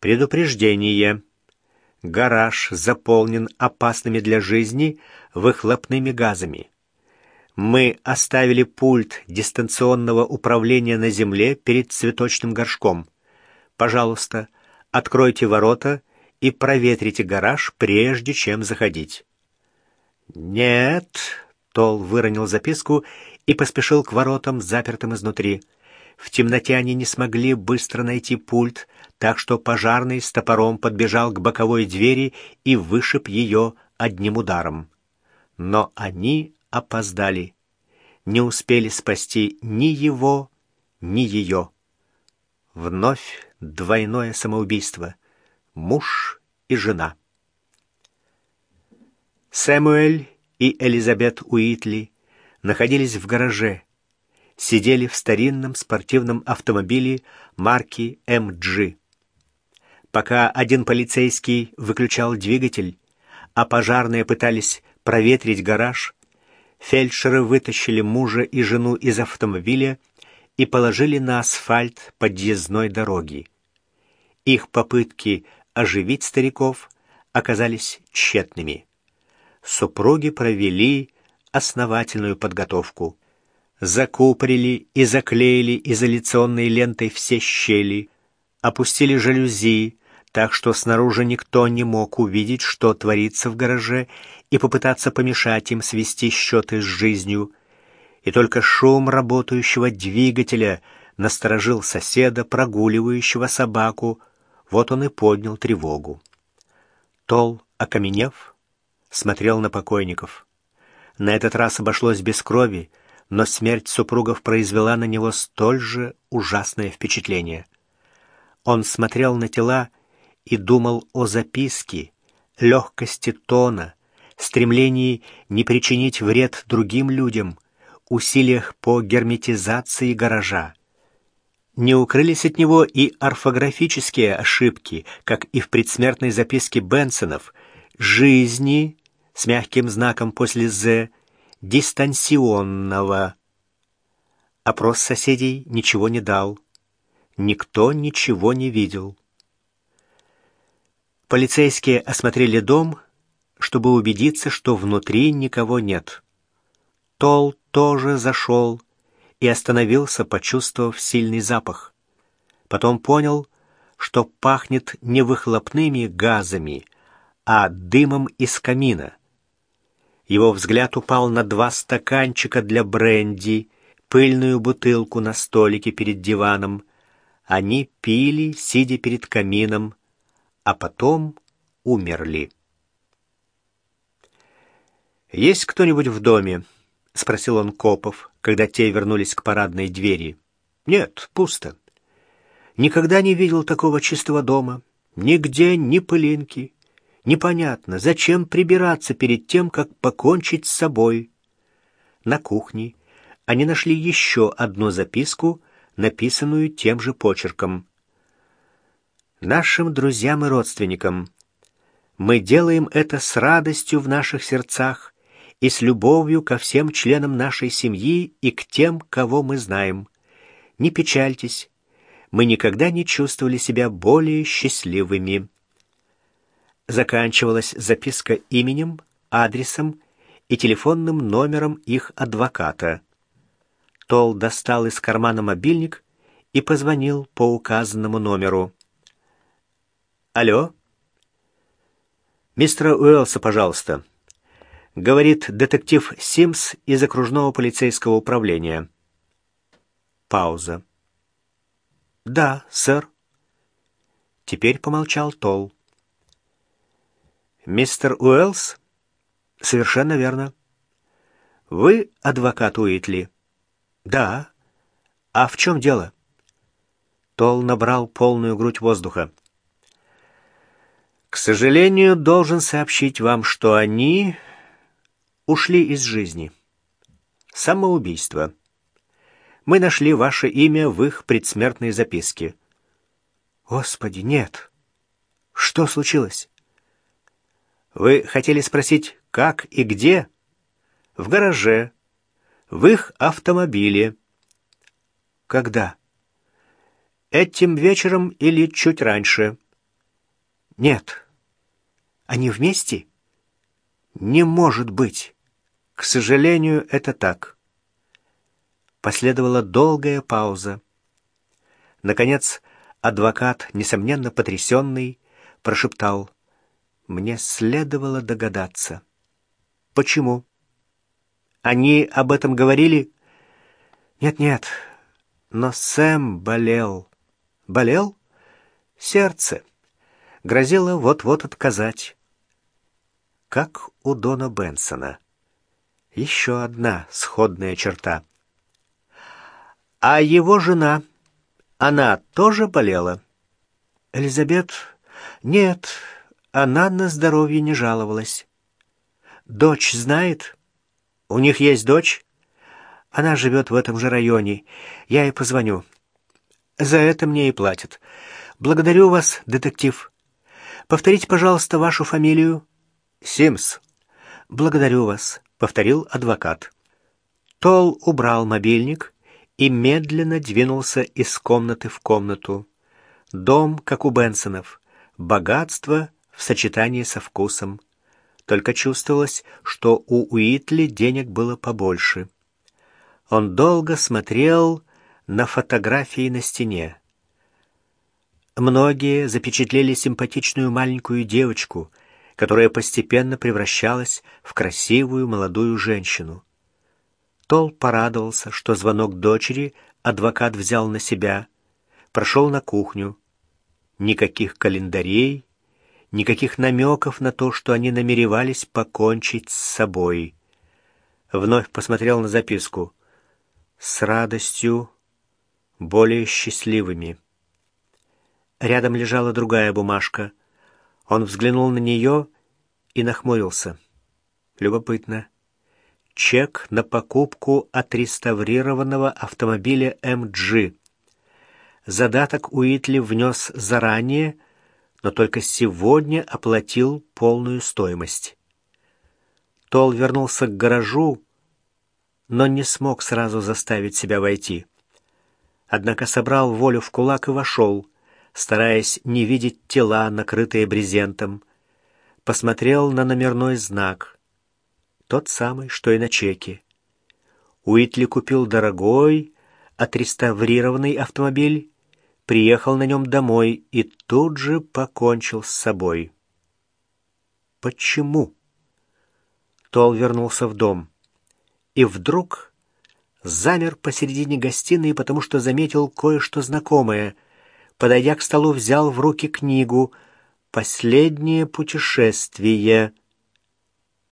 Предупреждение. Гараж заполнен опасными для жизни выхлопными газами. Мы оставили пульт дистанционного управления на земле перед цветочным горшком. Пожалуйста, откройте ворота и проветрите гараж, прежде чем заходить. Нет, Тол выронил записку и поспешил к воротам, запертым изнутри. В темноте они не смогли быстро найти пульт, так что пожарный с топором подбежал к боковой двери и вышиб ее одним ударом. Но они опоздали. Не успели спасти ни его, ни ее. Вновь двойное самоубийство. Муж и жена. Сэмуэль и Элизабет Уитли находились в гараже, сидели в старинном спортивном автомобиле марки MG. Пока один полицейский выключал двигатель, а пожарные пытались проветрить гараж, фельдшеры вытащили мужа и жену из автомобиля и положили на асфальт подъездной дороги. Их попытки оживить стариков оказались тщетными. Супруги провели основательную подготовку. Закупорили и заклеили изоляционной лентой все щели, опустили жалюзи, так что снаружи никто не мог увидеть, что творится в гараже, и попытаться помешать им свести счеты с жизнью. И только шум работающего двигателя насторожил соседа, прогуливающего собаку. Вот он и поднял тревогу. Тол, окаменев, смотрел на покойников. На этот раз обошлось без крови, но смерть супругов произвела на него столь же ужасное впечатление. Он смотрел на тела и думал о записке, легкости тона, стремлении не причинить вред другим людям, усилиях по герметизации гаража. Не укрылись от него и орфографические ошибки, как и в предсмертной записке Бенсонов, жизни с мягким знаком после «з», дистанционного. Опрос соседей ничего не дал. Никто ничего не видел. Полицейские осмотрели дом, чтобы убедиться, что внутри никого нет. Тол тоже зашел и остановился, почувствовав сильный запах. Потом понял, что пахнет не выхлопными газами, а дымом из камина. Его взгляд упал на два стаканчика для бренди, пыльную бутылку на столике перед диваном. Они пили, сидя перед камином, а потом умерли. «Есть кто-нибудь в доме?» — спросил он копов, когда те вернулись к парадной двери. «Нет, пусто. Никогда не видел такого чистого дома. Нигде ни пылинки, Непонятно, зачем прибираться перед тем, как покончить с собой. На кухне они нашли еще одну записку, написанную тем же почерком. «Нашим друзьям и родственникам. Мы делаем это с радостью в наших сердцах и с любовью ко всем членам нашей семьи и к тем, кого мы знаем. Не печальтесь, мы никогда не чувствовали себя более счастливыми» заканчивалась записка именем, адресом и телефонным номером их адвоката. Тол достал из кармана мобильник и позвонил по указанному номеру. «Алло?» «Мистера Уэллса, пожалуйста», — говорит детектив Симс из окружного полицейского управления. Пауза. «Да, сэр». Теперь помолчал Тол. Мистер Уэллс? Совершенно верно. Вы адвокат Уитли? Да. А в чем дело? Тол набрал полную грудь воздуха. К сожалению, должен сообщить вам, что они ушли из жизни. Самоубийство. Мы нашли ваше имя в их предсмертной записке. Господи, нет. Что случилось? Вы хотели спросить, как и где? В гараже. В их автомобиле. Когда? Этим вечером или чуть раньше. Нет. Они вместе? Не может быть. К сожалению, это так. Последовала долгая пауза. Наконец, адвокат, несомненно потрясенный, прошептал. «Мне следовало догадаться». «Почему?» «Они об этом говорили?» «Нет-нет, но Сэм болел». «Болел?» «Сердце. Грозило вот-вот отказать». Как у Дона Бенсона. Еще одна сходная черта. А его жена, она тоже болела? Элизабет? Нет, она на здоровье не жаловалась. Дочь знает? У них есть дочь? Она живет в этом же районе. Я ей позвоню. За это мне и платят. Благодарю вас, детектив. Повторите, пожалуйста, вашу фамилию. Симс. Благодарю вас, повторил адвокат. Тол убрал мобильник и медленно двинулся из комнаты в комнату. Дом, как у Бенсонов, богатство в сочетании со вкусом. Только чувствовалось, что у Уитли денег было побольше. Он долго смотрел на фотографии на стене. Многие запечатлели симпатичную маленькую девочку, которая постепенно превращалась в красивую молодую женщину. Тол порадовался, что звонок дочери адвокат взял на себя, прошел на кухню. Никаких календарей, никаких намеков на то, что они намеревались покончить с собой. Вновь посмотрел на записку. С радостью, более счастливыми. Рядом лежала другая бумажка. Он взглянул на нее и нахмурился. Любопытно. Чек на покупку отреставрированного автомобиля MG. Задаток Уитли внес заранее, но только сегодня оплатил полную стоимость. Тол вернулся к гаражу, но не смог сразу заставить себя войти. Однако собрал волю в кулак и вошел, стараясь не видеть тела, накрытые брезентом. Посмотрел на номерной знак. Тот самый, что и на чеке. Уитли купил дорогой, отреставрированный автомобиль приехал на нем домой и тут же покончил с собой. Почему? Тол вернулся в дом и вдруг замер посередине гостиной, потому что заметил кое-что знакомое. Подойдя к столу, взял в руки книгу «Последнее путешествие».